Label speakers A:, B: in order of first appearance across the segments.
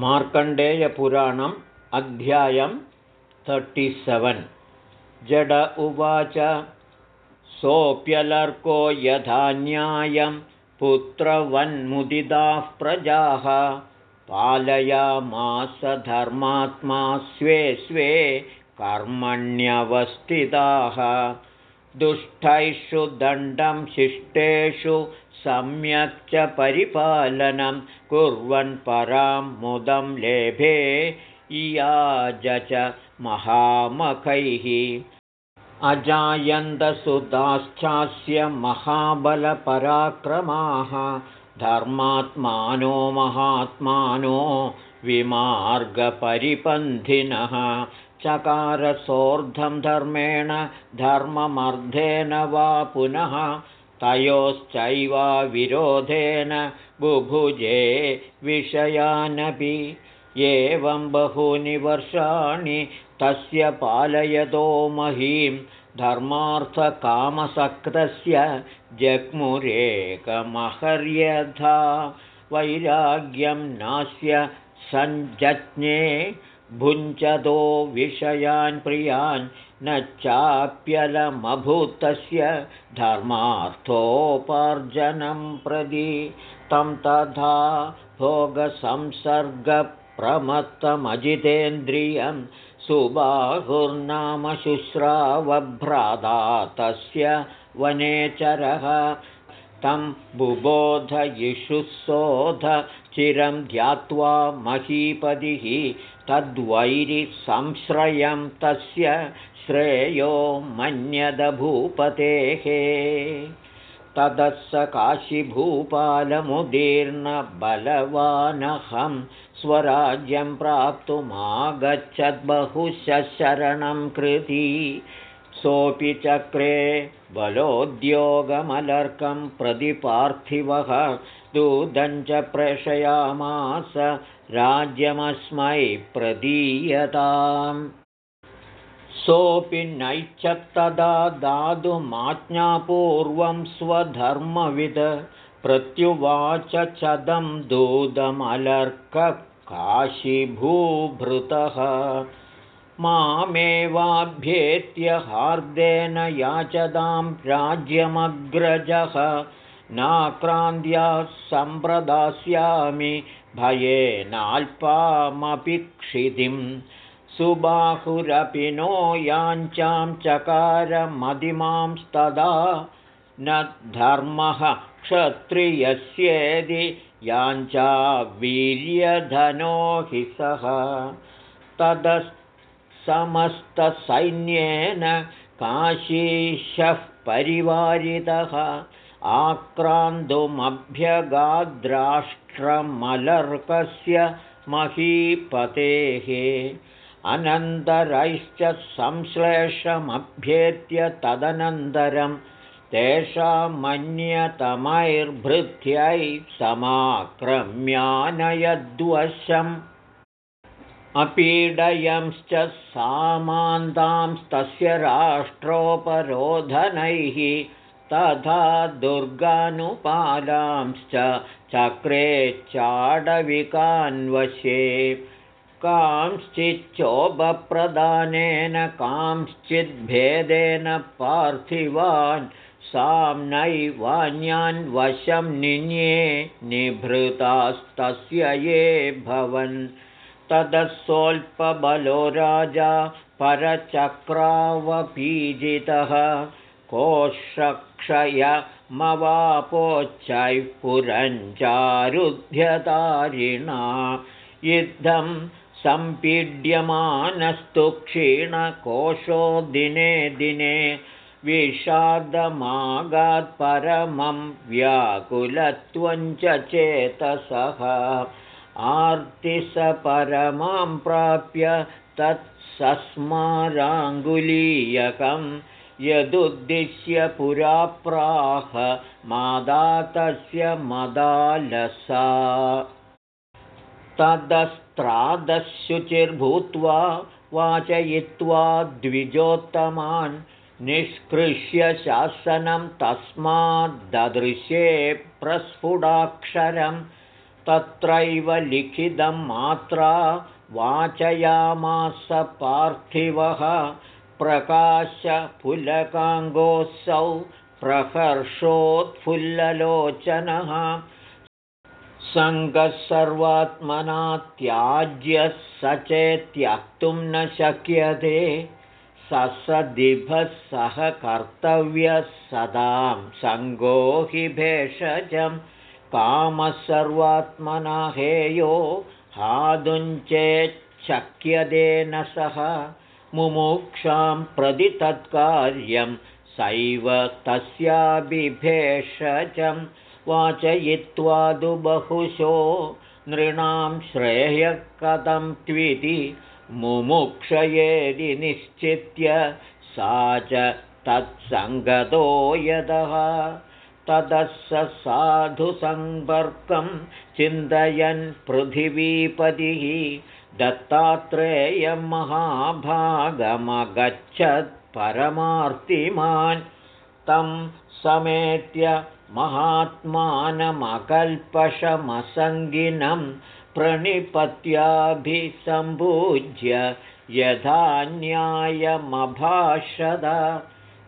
A: मार्कण्डेयपुराणम् अध्यायं तर्टिसेवन् जड उवाच सोऽप्यलर्को यथा न्यायं पुत्रवन्मुदिदाः प्रजाः पालयामास धर्मात्मा स्वे स्वे कर्मण्यवस्थिताः दुष्टैषु दण्डं शिष्टेषु सम्यक् च परिपालनं कुर्वन् परां मुदं लेभे इयाज च महामखैः। अजायन्दसुताश्चास्य महाबलपराक्रमाः धर्मात्मानो महात्मानो विमार्गपरिपन्थिनः चकारसोर्धं धर्मेण धर्ममर्धेन वा पुनः तयोश्चैवाविरोधेन बुभुजे विषयानपि। एवं बहूनि वर्षाणि तस्य पालयतो महीं धर्मार्थकामसक्तस्य जग्मुरेकमहर्यथा। वैराग्यं नास्य सञ्जज्ञे भुञ्चतो विषयान् प्रियान् न चाप्यलमभूतस्य धर्मार्थोपार्जनं प्रदि तं तथा भोगसंसर्गप्रमत्तमजितेन्द्रियं सुबाहुर्नाम शुश्रावभ्राता तस्य वनेचरः तं बुबोधयिषुसोध चिरं ध्यात्वा महीपतिः तद्वैरिसंश्रयं तस्य श्रेयो मन्यदभूपतेः। ततः स काशीभूपालमुदीर्णबलवानहं स्वराज्यं प्राप्तुमागच्छद्बहुशरणं कृति। सोऽपि चक्रे बलोद्योगमलर्कं प्रतिपार्थिवः दूतं च प्रेषयामास राज्यमस्मै प्रदीयताम्। सोऽपि नैच्छत्तदा दातुमाज्ञापूर्वं स्वधर्मविद प्रत्युवाच चदं दूतमलर्ककाशीभूभृतः मामेवाभ्येत्य हार्देन याचदां राज्यमग्रजः नाक्रान्त्या सम्प्रदास्यामि भयेनाल्पामपि क्षितिम् सुबाहुरपि नो याञ्चां चकारमदिमांस्तदा न धर्मः क्षत्रियस्येदि याञ्चा वीर्यधनो हि सः। तदसमस्तसैन्येन काशीशः परिवारितः आक्रान्तुमभ्यगाद्राष्ट्रमलर्कस्य महीपतेः अनन्तरैश्च संश्लेषमभ्येत्य तदनन्तरं तेषां मन्यतमैर्भृत्यै समाक्रम्यानयद्वशम् अपीडयंश्च सामान्तांस्तस्य राष्ट्रोपरोधनैः तथा दुर्गानुपालांश्च चक्रे चाडविकान्वशे। कांश्चिच्चोपप्रदानेन कांश्चिद्भेदेन पार्थिवान् साम्नैवान्यान् वशं निन्ये निभृतास्तस्य ये भवन्। ततः राजा परचक्रावपीजितः कोशक्षयमवापोच्चैः पुरञ्चारुध्यतारिणा। युद्धं सम्पीड्यमानस्तु क्षीणकोशो दिने दिने विषादमागात्परमं व्याकुलत्वञ्च चेतसः। आर्तिसपरमां प्राप्य तत्सस्माराङ्गुलीयकं यदुद्दिश्य पुराप्राह मादा तस्य मदालसा तदस्त्रादशुचिर्भूत्वा वाचयित्वा द्विजोत्तमान् निष्कृष्य शासनं तस्माद्ददृशे प्रस्फुटाक्षरं तत्रैव लिखितं मात्रा वाचयामास पार्थिवः प्रकाशफुलकाङ्गोऽसौ प्रहर्षोत्फुल्ललोचनः। सङ्गः सर्वात्मना त्याज्यः स चेत्यक्तुं न शक्यते। ससदिभः सह कर्तव्यः सदां सङ्गो हि भेषजं कामः सर्वात्मना हेयो हादुञ्चेच्छक्यते न सः मुमुक्षां प्रति तत्कार्यं सैव तस्याभिभेषजं बहुशो नृणां श्रेयः कथं त्विति मुमुक्षयेदि निश्चित्य सा च तत्सङ्गतो यतः ततः स साधुसम्पर्कं चिन्तयन् पृथिवीपतिः दत्तात्रेयं महाभागमगच्छत् परमार्तिमान् तं समेत्य महात्मानमकल्पशमसङ्गिनं प्रणिपत्याभिसम्पूज्य यथा न्यायमभाषद।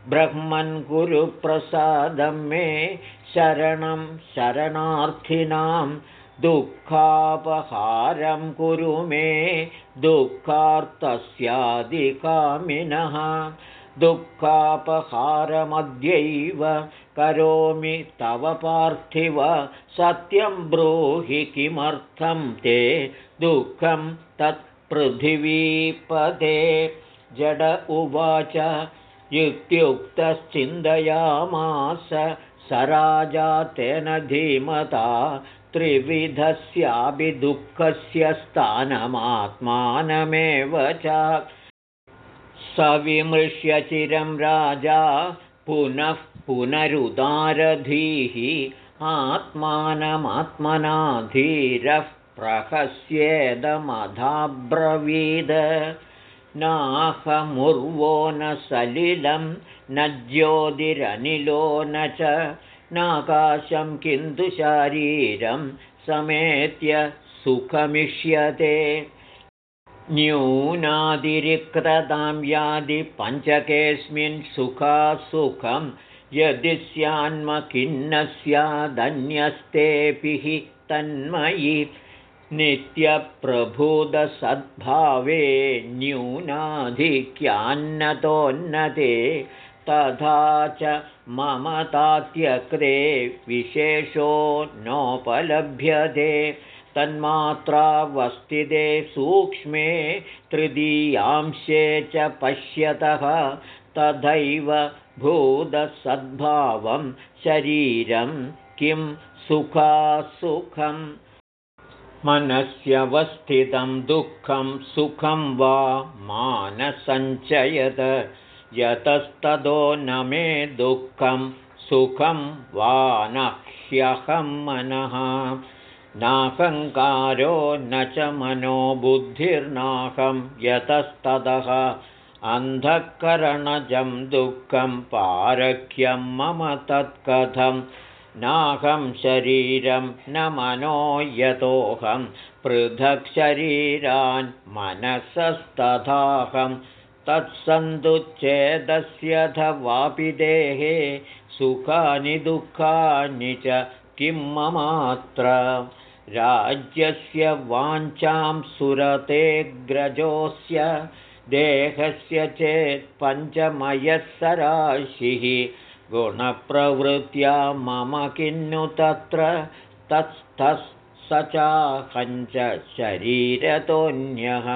A: ब्रह्मन् गुरुप्रसादं मे शरणं शरणार्थिनां दुःखापहारं कुरु मे दुःखार्तस्यादिकामिनः दुःखापहारमद्यैव करोमि तव पार्थिव। सत्यं ब्रूहि किमर्थं ते दुःखं तत्पृथिवीपदे? जड उवाच युक्त्युक्तश्चिन्तयामास। स राजा तेन धीमता त्रिविधस्यापि दुःखस्य स्थानमात्मानमेव च। स विमृश्य चिरं राजा पुनः पुनरुदारधीः। आत्मानमात्मना धीरः प्रहस्येदमधाब्रवीद। नाहमुर्वो न सलिलं न ज्योतिरनिलो न च नाकाशं किन्तु शारीरं समेत्य सुखमिष्यते। न्यूनादिरिक्ततां यादि पञ्चकेऽस्मिन् सुखासुखं यदि स्यान्मखिन्न स्यादन्यस्तेऽपि हि तन्मयि नित्यप्रभुदसद्भावे न्यूनाधिक्यान्नतोन्नते तथा च मम तात्यक्रे विशेषो नोपलभ्यते। तन्मात्रावस्थिते सूक्ष्मे तृतीयांशे च पश्यतः तथैव भूतसद्भावं शरीरं किं सुखासुखं। मनस्यवस्थितं दुःखं सुखं वा मानसञ्चयत यतस्ततो न मे दुःखं सुखं वा न ह्यहं मनः। नाहङ्कारो न च मनो बुद्धिर्नाहं यतस्ततः अन्धःकरणजं दुःखं पारख्यं मम तत्कथं। नाहं शरीरं न मनो यतोऽहं पृथक् शरीरान् मनसस्तथाहं तत्सन्तुच्छेदस्यथवापि देहे सुखानि दुःखानि च किं ममात्र? राज्यस्य वाञ्छां सुरतेऽग्रजोऽस्य देहस्य चेत् पञ्चमयः गुणप्रवृत्या मम किन्नु तत्र तत्स्थः चाहञ्च शरीरतोऽन्यः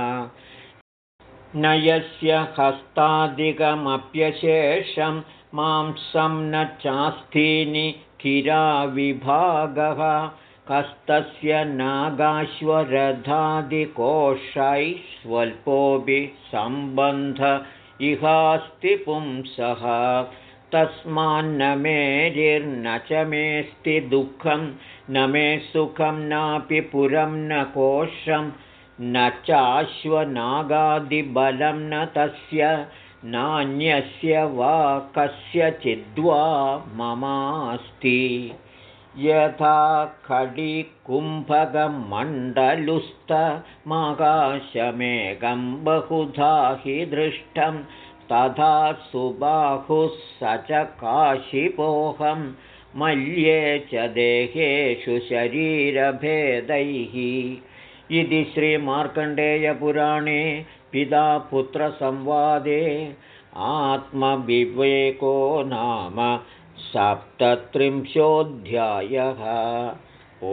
A: न यस्य हस्तादिकमप्यशेषं मांसं न चास्थीनि किराविभागः कस्तस्य नागाश्वरथादिकोशैः स्वल्पोऽपि सम्बन्ध इहास्ति पुंसः। तस्मान्न मेरिर्न च मेऽस्ति दुःखं न मे सुखं नापि पुरं न कोशं न चाश्वनागादिबलं न तस्य नान्यस्य वा कस्यचिद्वा ममास्ति। यथा खडिकुम्भकमण्डलुस्तमाकाशमेकं बहुधा हि दृष्टं तथा सुबाहुः स च काशिपोऽहं मल्ये च देहेषु शरीरभेदैः इति श्रीमार्कण्डेयपुराणे पिता पुत्रसंवादे आत्मविवेको नाम सप्तत्रिंशोऽध्यायः। ओ